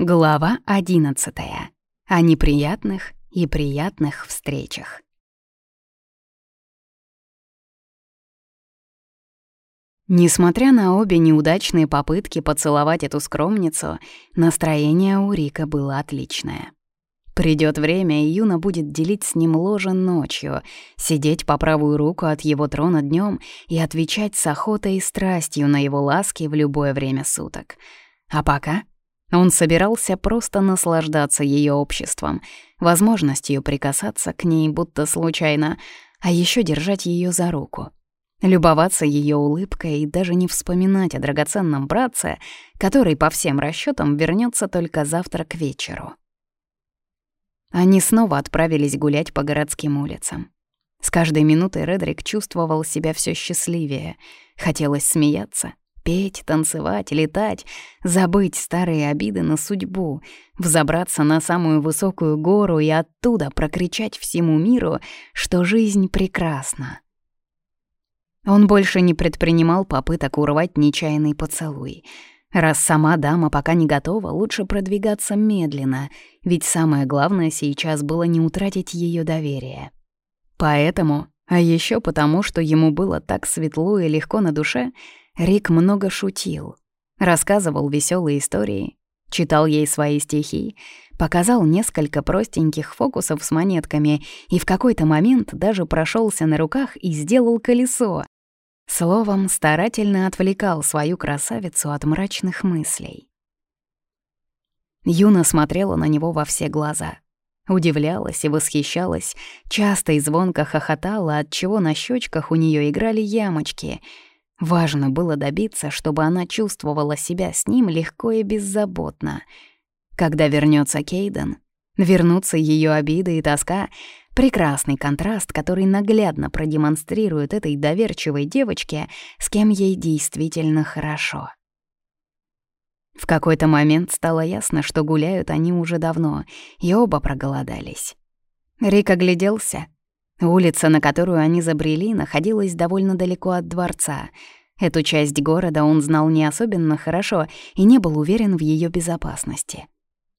Глава одиннадцатая. О неприятных и приятных встречах. Несмотря на обе неудачные попытки поцеловать эту скромницу, настроение у Рика было отличное. Придет время, и Юна будет делить с ним ложе ночью, сидеть по правую руку от его трона днем и отвечать с охотой и страстью на его ласки в любое время суток. А пока он собирался просто наслаждаться ее обществом, возможностью прикасаться к ней будто случайно, а еще держать ее за руку. Любоваться ее улыбкой и даже не вспоминать о драгоценном братце, который, по всем расчетам, вернется только завтра к вечеру. Они снова отправились гулять по городским улицам. С каждой минутой Редрик чувствовал себя все счастливее. Хотелось смеяться, Петь, танцевать, летать, забыть старые обиды на судьбу, взобраться на самую высокую гору и оттуда прокричать всему миру, что жизнь прекрасна. Он больше не предпринимал попыток урвать нечаянный поцелуй. Раз сама дама пока не готова, лучше продвигаться медленно, ведь самое главное сейчас было не утратить ее доверие. Поэтому, а еще потому, что ему было так светло и легко на душе, Рик много шутил, рассказывал веселые истории, читал ей свои стихи, показал несколько простеньких фокусов с монетками и в какой-то момент даже прошелся на руках и сделал колесо. Словом, старательно отвлекал свою красавицу от мрачных мыслей. Юна смотрела на него во все глаза. Удивлялась и восхищалась, часто и звонко хохотала, от чего на щечках у нее играли ямочки — Важно было добиться, чтобы она чувствовала себя с ним легко и беззаботно. Когда вернется Кейден, вернутся ее обиды и тоска — прекрасный контраст, который наглядно продемонстрирует этой доверчивой девочке, с кем ей действительно хорошо. В какой-то момент стало ясно, что гуляют они уже давно, и оба проголодались. Рик огляделся — Улица, на которую они забрели, находилась довольно далеко от дворца. Эту часть города он знал не особенно хорошо и не был уверен в ее безопасности.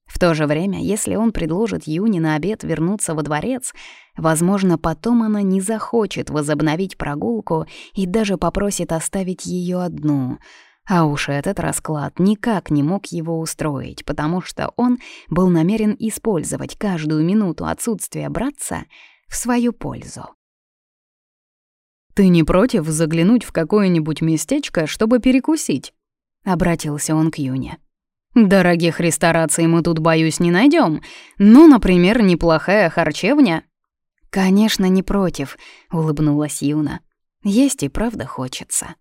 В то же время, если он предложит Юни на обед вернуться во дворец, возможно, потом она не захочет возобновить прогулку и даже попросит оставить ее одну. А уж этот расклад никак не мог его устроить, потому что он был намерен использовать каждую минуту отсутствия братца — в свою пользу. «Ты не против заглянуть в какое-нибудь местечко, чтобы перекусить?» — обратился он к Юне. «Дорогих рестораций мы тут, боюсь, не найдем. Ну, например, неплохая харчевня». «Конечно, не против», — улыбнулась Юна. «Есть и правда хочется».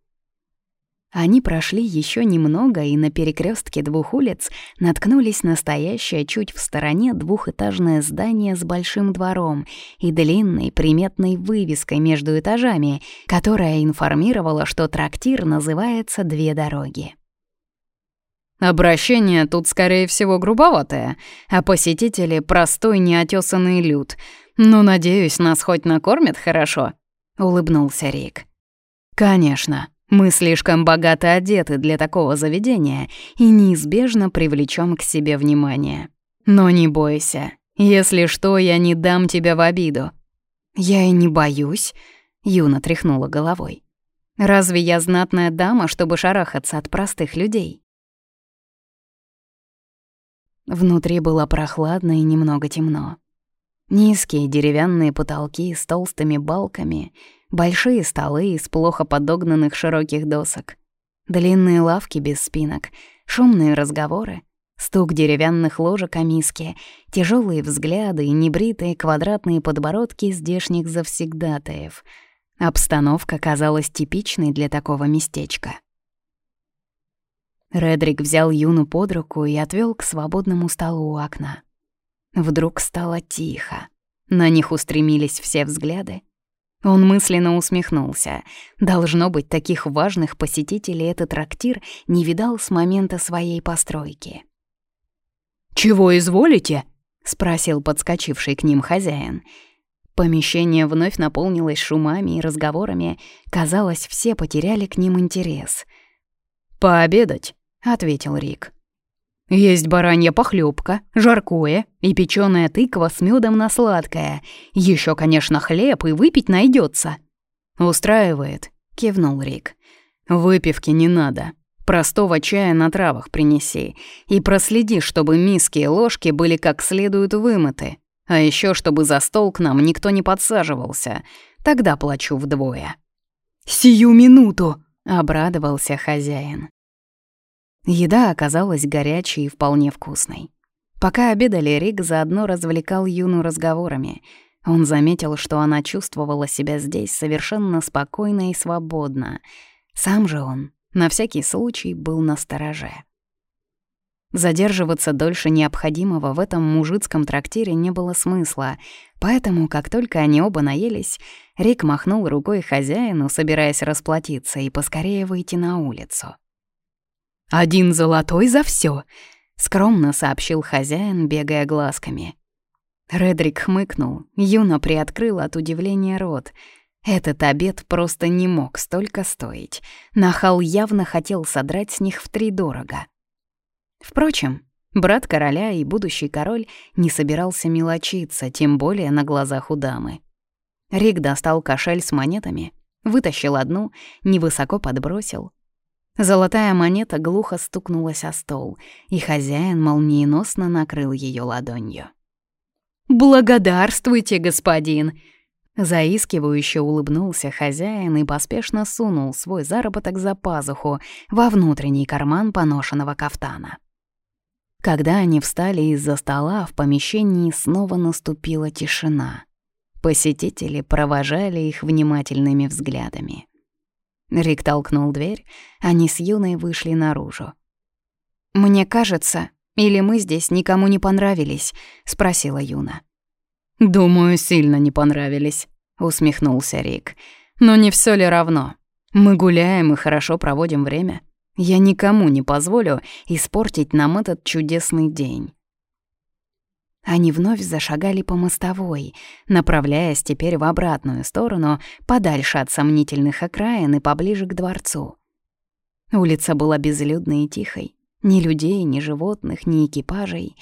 Они прошли еще немного и на перекрестке двух улиц наткнулись на стоящее чуть в стороне двухэтажное здание с большим двором и длинной приметной вывеской между этажами, которая информировала, что трактир называется «Две дороги». «Обращение тут, скорее всего, грубоватое, а посетители — простой неотесанный люд. Но, надеюсь, нас хоть накормят хорошо», — улыбнулся Рик. «Конечно», мы слишком богато одеты для такого заведения и неизбежно привлечем к себе внимание. Но не бойся, если что, я не дам тебя в обиду». «Я и не боюсь», — Юна тряхнула головой. «Разве я знатная дама, чтобы шарахаться от простых людей?» Внутри было прохладно и немного темно. Низкие деревянные потолки с толстыми балками — Большие столы из плохо подогнанных широких досок. Длинные лавки без спинок, шумные разговоры, стук деревянных ложек о миске, тяжелые взгляды и небритые квадратные подбородки здешних завсегдатаев. Обстановка казалась типичной для такого местечка. Редрик взял Юну под руку и отвел к свободному столу у окна. Вдруг стало тихо. На них устремились все взгляды, он мысленно усмехнулся. Должно быть, таких важных посетителей этот трактир не видал с момента своей постройки. «Чего изволите?» — спросил подскочивший к ним хозяин. Помещение вновь наполнилось шумами и разговорами. Казалось, все потеряли к ним интерес. «Пообедать», — ответил Рик. Есть баранья похлебка, жаркое и печеная тыква с медом на сладкое. Еще, конечно, хлеб и выпить найдется. Устраивает, кивнул Рик. Выпивки не надо. Простого чая на травах принеси. И проследи, чтобы миски и ложки были как следует вымыты. А еще, чтобы за стол к нам никто не подсаживался. Тогда плачу вдвое. «Сию минуту!» — обрадовался хозяин. Еда оказалась горячей и вполне вкусной. Пока обедали, Рик заодно развлекал Юну разговорами. Он заметил, что она чувствовала себя здесь совершенно спокойно и свободно. Сам же он, на всякий случай, был на стороже. Задерживаться дольше необходимого в этом мужицком трактире не было смысла, поэтому, как только они оба наелись, Рик махнул рукой хозяину, собираясь расплатиться и поскорее выйти на улицу. «Один золотой за все, скромно сообщил хозяин, бегая глазками. Редрик хмыкнул, Юна приоткрыла от удивления рот. Этот обед просто не мог столько стоить. Нахал явно хотел содрать с них втридорого. Впрочем, брат короля и будущий король не собирался мелочиться, тем более на глазах у дамы. Рик достал кошель с монетами, вытащил одну, невысоко подбросил, Золотая монета глухо стукнулась о стол, и хозяин молниеносно накрыл ее ладонью. «Благодарствуйте, господин!» Заискивающе улыбнулся хозяин и поспешно сунул свой заработок за пазуху во внутренний карман поношенного кафтана. Когда они встали из-за стола, в помещении снова наступила тишина. Посетители провожали их внимательными взглядами. Рик толкнул дверь, они с Юной вышли наружу. «Мне кажется, или мы здесь никому не понравились?» — спросила Юна. «Думаю, сильно не понравились», — усмехнулся Рик. «Но не все ли равно? Мы гуляем и хорошо проводим время. Я никому не позволю испортить нам этот чудесный день». Они вновь зашагали по мостовой, направляясь теперь в обратную сторону, подальше от сомнительных окраин и поближе к дворцу. Улица была безлюдной и тихой. Ни людей, ни животных, ни экипажей.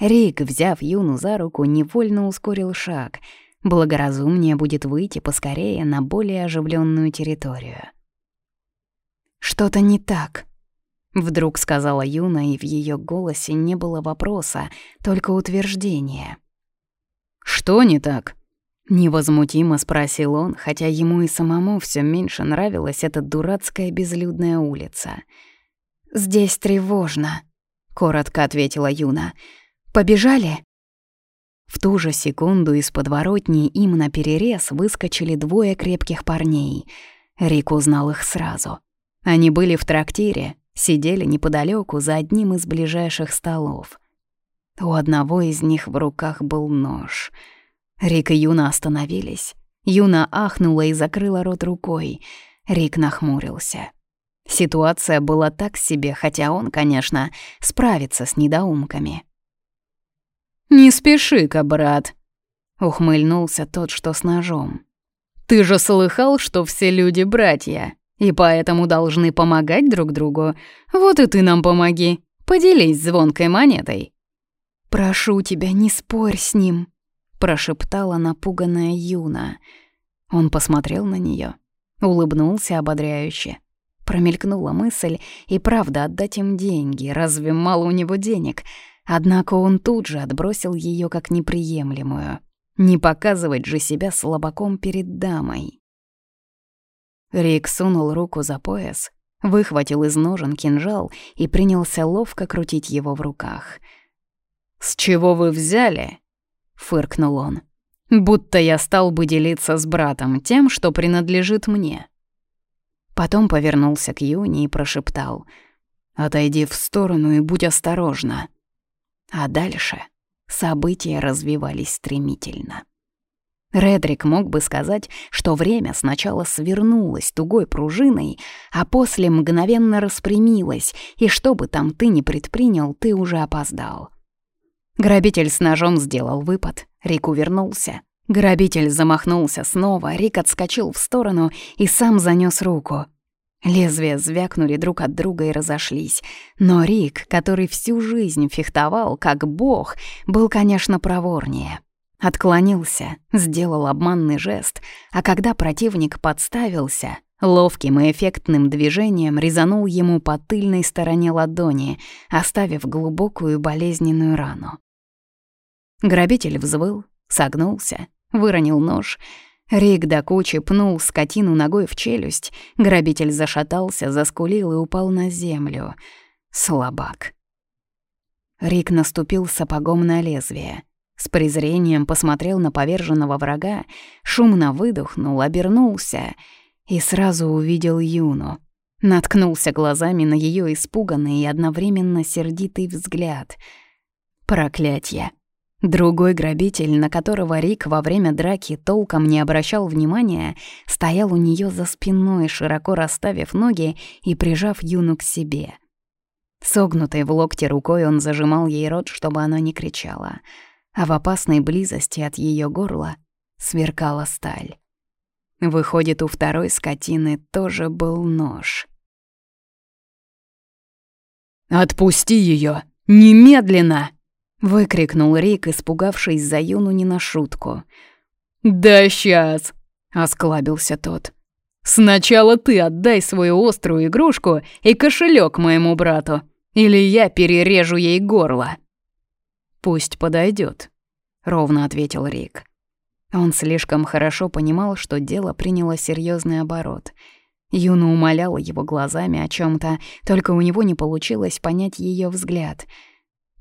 Рик, взяв Юну за руку, невольно ускорил шаг. Благоразумнее будет выйти поскорее на более оживленную территорию. «Что-то не так», Вдруг сказала Юна, и в ее голосе не было вопроса, только утверждение. «Что не так?» Невозмутимо спросил он, хотя ему и самому все меньше нравилась эта дурацкая безлюдная улица. «Здесь тревожно», — коротко ответила Юна. «Побежали?» В ту же секунду из подворотни им на перерез выскочили двое крепких парней. Рик узнал их сразу. Они были в трактире, сидели неподалеку за одним из ближайших столов. У одного из них в руках был нож. Рик и Юна остановились. Юна ахнула и закрыла рот рукой. Рик нахмурился. Ситуация была так себе, хотя он, конечно, справится с недоумками. «Не спеши-ка, брат», — ухмыльнулся тот, что с ножом. «Ты же слыхал, что все люди братья?» И поэтому должны помогать друг другу. Вот и ты нам помоги. Поделись звонкой монетой». «Прошу тебя, не спорь с ним», — прошептала напуганная Юна. Он посмотрел на нее, улыбнулся ободряюще. Промелькнула мысль, и правда отдать им деньги, разве мало у него денег? Однако он тут же отбросил ее как неприемлемую. Не показывать же себя слабаком перед дамой. Рик сунул руку за пояс, выхватил из ножен кинжал и принялся ловко крутить его в руках. «С чего вы взяли?» — фыркнул он. «Будто я стал бы делиться с братом тем, что принадлежит мне». Потом повернулся к Юне и прошептал. «Отойди в сторону и будь осторожна». А дальше события развивались стремительно. Редрик мог бы сказать, что время сначала свернулось тугой пружиной, а после мгновенно распрямилось, и что бы там ты ни предпринял, ты уже опоздал. Грабитель с ножом сделал выпад, Рик увернулся. Грабитель замахнулся снова, Рик отскочил в сторону и сам занёс руку. Лезвия звякнули друг от друга и разошлись. Но Рик, который всю жизнь фехтовал как бог, был, конечно, проворнее. Отклонился, сделал обманный жест, а когда противник подставился, ловким и эффектным движением резанул ему по тыльной стороне ладони, оставив глубокую болезненную рану. Грабитель взвыл, согнулся, выронил нож — Рик до кучи пнул скотину ногой в челюсть, грабитель зашатался, заскулил и упал на землю. Слабак. Рик наступил сапогом на лезвие. С презрением посмотрел на поверженного врага, шумно выдохнул, обернулся и сразу увидел Юну. Наткнулся глазами на ее испуганный и одновременно сердитый взгляд. Проклятье. Другой грабитель, на которого Рик во время драки толком не обращал внимания, стоял у нее за спиной, широко расставив ноги и прижав Юну к себе. Согнутой в локте рукой он зажимал ей рот, чтобы она не кричала, а в опасной близости от ее горла сверкала сталь. Выходит, у второй скотины тоже был нож. «Отпусти ее! Немедленно!» Выкрикнул Рик, испугавшись за Юну не на шутку. «Да сейчас!» — осклабился тот. «Сначала ты отдай свою острую игрушку и кошелек моему брату, или я перережу ей горло». «Пусть подойдет, ровно ответил Рик. Он слишком хорошо понимал, что дело приняло серьезный оборот. Юна умоляла его глазами о чем то только у него не получилось понять ее взгляд —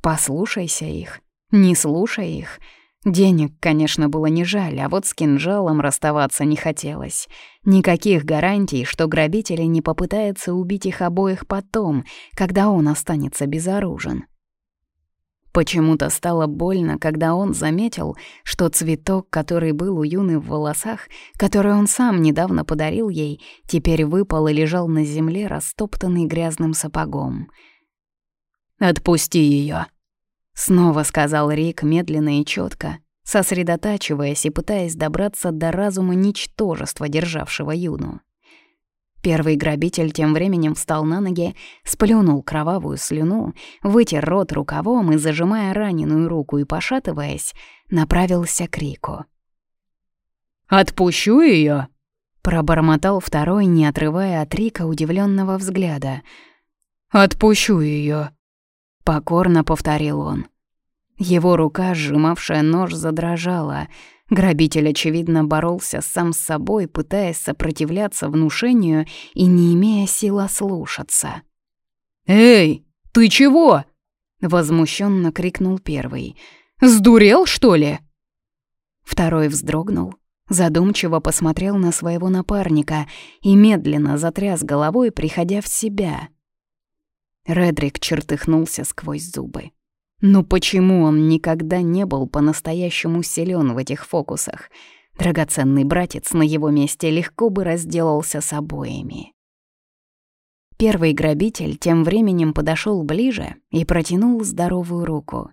Послушайся их, не слушай их. Денег, конечно, было не жаль, а вот с кинжалом расставаться не хотелось. Никаких гарантий, что грабители не попытаются убить их обоих потом, когда он останется безоружен. Почему-то стало больно, когда он заметил, что цветок, который был у Юны в волосах, который он сам недавно подарил ей, теперь выпал и лежал на земле, растоптанный грязным сапогом — «Отпусти ее, снова сказал Рик медленно и четко, сосредотачиваясь и пытаясь добраться до разума ничтожества, державшего Юну. Первый грабитель тем временем встал на ноги, сплюнул кровавую слюну, вытер рот рукавом и, зажимая раненую руку и пошатываясь, направился к Рику. «Отпущу ее, пробормотал второй, не отрывая от Рика удивленного взгляда. «Отпущу ее. Покорно повторил он. Его рука, сжимавшая нож, задрожала. Грабитель, очевидно, боролся сам с собой, пытаясь сопротивляться внушению и не имея сил ослушаться. «Эй, ты чего?» — возмущенно крикнул первый. «Сдурел, что ли?» Второй вздрогнул, задумчиво посмотрел на своего напарника и медленно затряс головой, приходя в себя — Редрик чертыхнулся сквозь зубы. Ну почему он никогда не был по-настоящему силен в этих фокусах? Драгоценный братец на его месте легко бы разделался с обоими. Первый грабитель тем временем подошел ближе и протянул здоровую руку.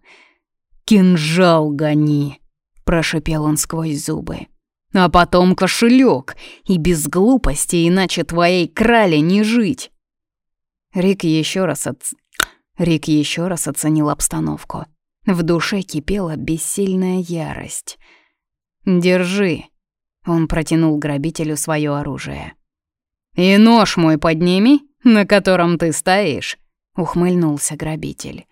«Кинжал гони!» — прошипел он сквозь зубы. «А потом кошелек, и без глупости, иначе твоей крале не жить!» Рик еще раз оц... Рик еще раз оценил обстановку. В душе кипела бессильная ярость. «Держи», — он протянул грабителю свое оружие. «И нож мой подними, на котором ты стоишь», — ухмыльнулся грабитель.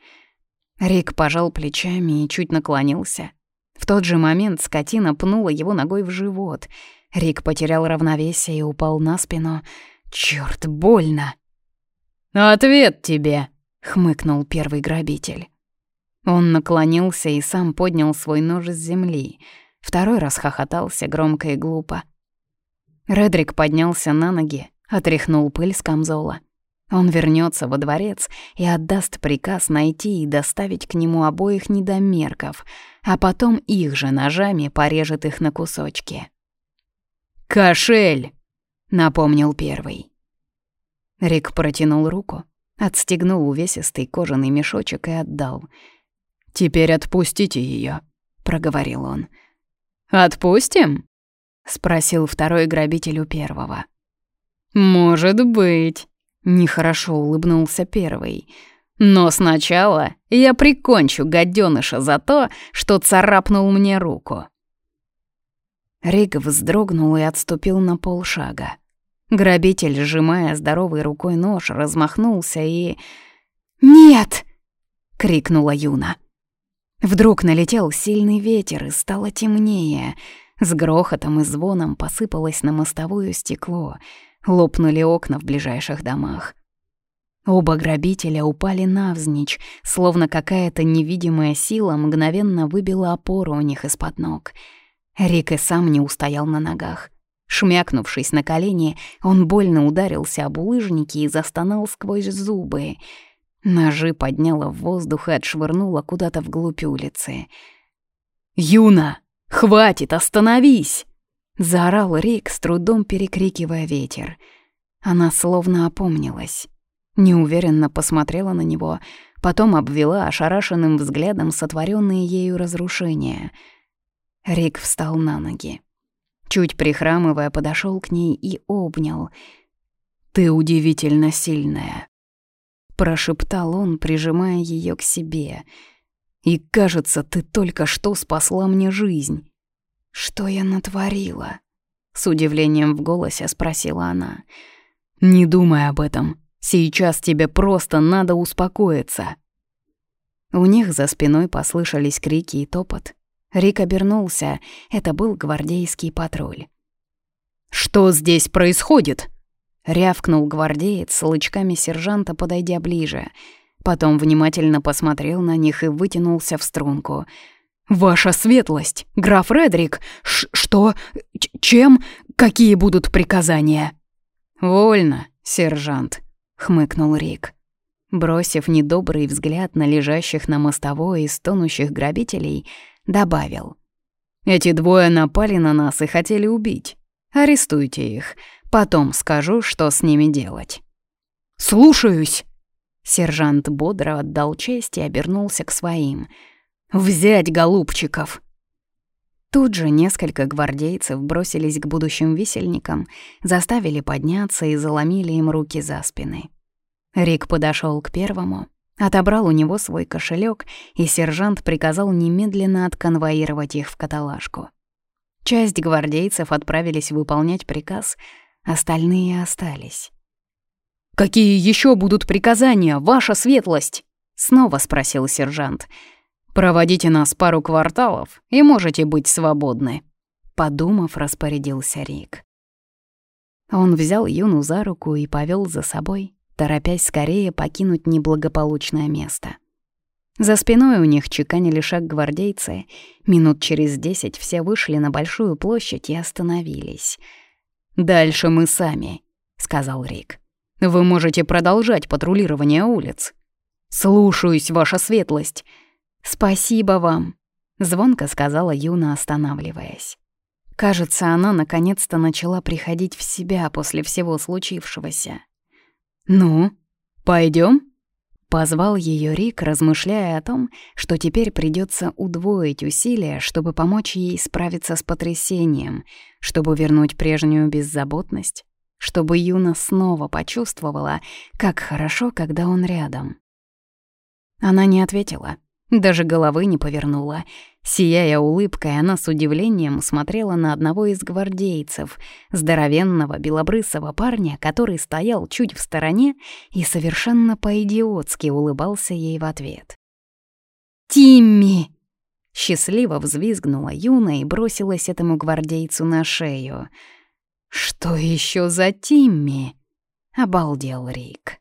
Рик пожал плечами и чуть наклонился. В тот же момент скотина пнула его ногой в живот. Рик потерял равновесие и упал на спину. Чёрт, больно! «Ответ тебе!» — хмыкнул первый грабитель. Он наклонился и сам поднял свой нож с земли. Второй раз хохотался громко и глупо. Редрик поднялся на ноги, отряхнул пыль с камзола. Он вернется во дворец и отдаст приказ найти и доставить к нему обоих недомерков, а потом их же ножами порежет их на кусочки. «Кошель!» — напомнил первый. Рик протянул руку, отстегнул увесистый кожаный мешочек и отдал. «Теперь отпустите ее, проговорил он. «Отпустим?» — спросил второй грабитель у первого. «Может быть», — нехорошо улыбнулся первый. «Но сначала я прикончу гаденыша за то, что царапнул мне руку». Рик вздрогнул и отступил на полшага. Грабитель, сжимая здоровой рукой нож, размахнулся и... «Нет!» — крикнула Юна. Вдруг налетел сильный ветер и стало темнее. С грохотом и звоном посыпалось на мостовую стекло. Лопнули окна в ближайших домах. Оба грабителя упали навзничь, словно какая-то невидимая сила мгновенно выбила опору у них из-под ног. Рик и сам не устоял на ногах. Шмякнувшись на колени, он больно ударился об улыжники и застонал сквозь зубы. Ножи подняла в воздух и отшвырнула куда-то вглубь улицы. «Юна, хватит, остановись!» — заорал Рик, с трудом перекрикивая ветер. Она словно опомнилась. Неуверенно посмотрела на него, потом обвела ошарашенным взглядом сотворенные ею разрушения. Рик встал на ноги. Чуть прихрамывая, подошел к ней и обнял. «Ты удивительно сильная», — прошептал он, прижимая ее к себе. «И кажется, ты только что спасла мне жизнь». «Что я натворила?» — с удивлением в голосе спросила она. «Не думай об этом. Сейчас тебе просто надо успокоиться». У них за спиной послышались крики и топот. Рик обернулся. Это был гвардейский патруль. «Что здесь происходит?» — рявкнул гвардеец лычками сержанта, подойдя ближе. Потом внимательно посмотрел на них и вытянулся в струнку. «Ваша светлость, граф Редрик, Ш что? Ч чем? Какие будут приказания?» «Вольно, сержант», — хмыкнул Рик. Бросив недобрый взгляд на лежащих на мостовой и стонущих грабителей, добавил. «Эти двое напали на нас и хотели убить. Арестуйте их, потом скажу, что с ними делать». «Слушаюсь!» Сержант бодро отдал честь и обернулся к своим. «Взять голубчиков!» Тут же несколько гвардейцев бросились к будущим висельникам, заставили подняться и заломили им руки за спины. Рик подошел к первому, Отобрал у него свой кошелек, и сержант приказал немедленно отконвоировать их в каталажку. Часть гвардейцев отправились выполнять приказ, остальные остались. «Какие еще будут приказания, ваша светлость?» — снова спросил сержант. «Проводите нас пару кварталов, и можете быть свободны», — подумав, распорядился Рик. Он взял Юну за руку и повел за собой, торопясь скорее покинуть неблагополучное место. За спиной у них чеканили шаг гвардейцы. Минут через десять все вышли на большую площадь и остановились. «Дальше мы сами», — сказал Рик. «Вы можете продолжать патрулирование улиц». «Слушаюсь, ваша светлость». «Спасибо вам», — звонко сказала Юна, останавливаясь. Кажется, она наконец-то начала приходить в себя после всего случившегося. «Ну, пойдем? Позвал ее Рик, размышляя о том, что теперь придется удвоить усилия, чтобы помочь ей справиться с потрясением, чтобы вернуть прежнюю беззаботность, чтобы Юна снова почувствовала, как хорошо, когда он рядом. Она не ответила, даже головы не повернула, Сияя улыбкой, она с удивлением смотрела на одного из гвардейцев, здоровенного белобрысого парня, который стоял чуть в стороне и совершенно по-идиотски улыбался ей в ответ. «Тимми!» Счастливо взвизгнула Юна и бросилась этому гвардейцу на шею. «Что еще за Тимми?» — обалдел Рик.